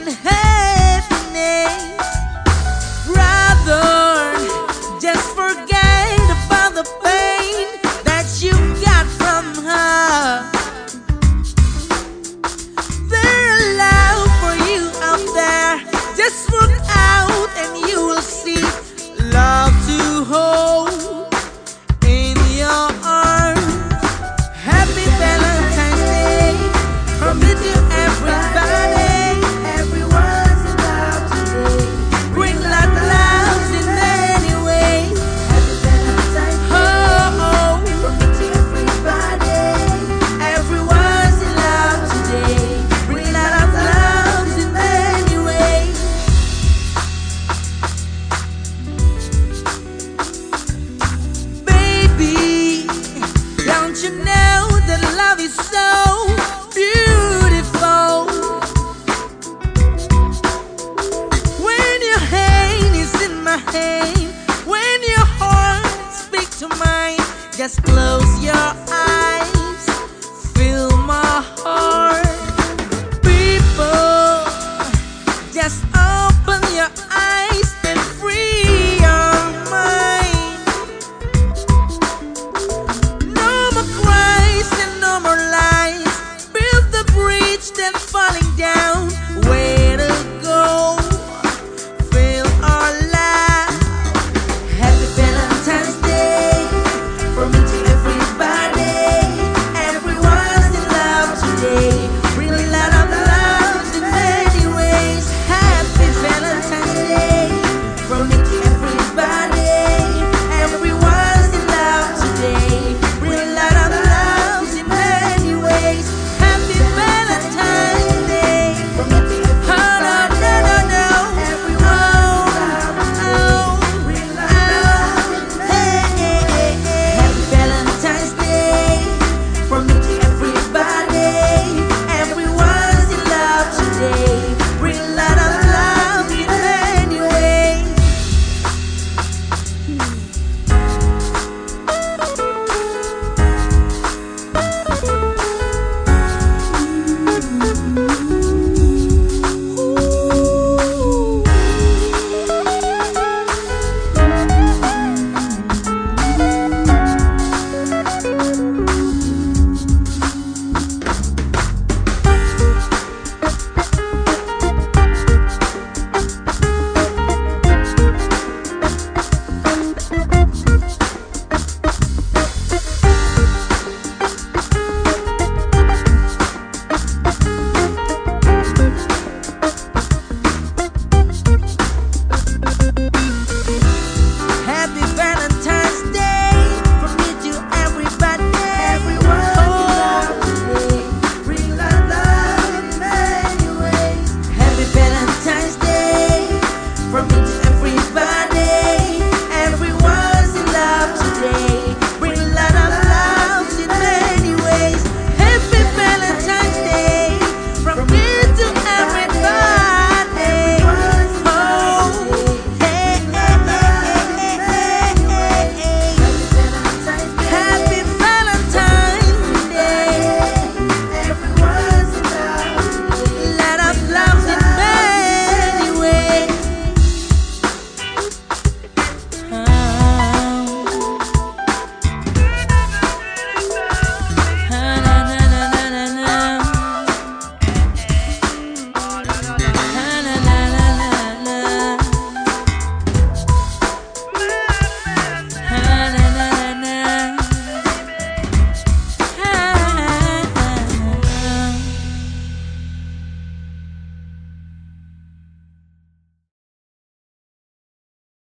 mine. When your heart speaks to mine, just close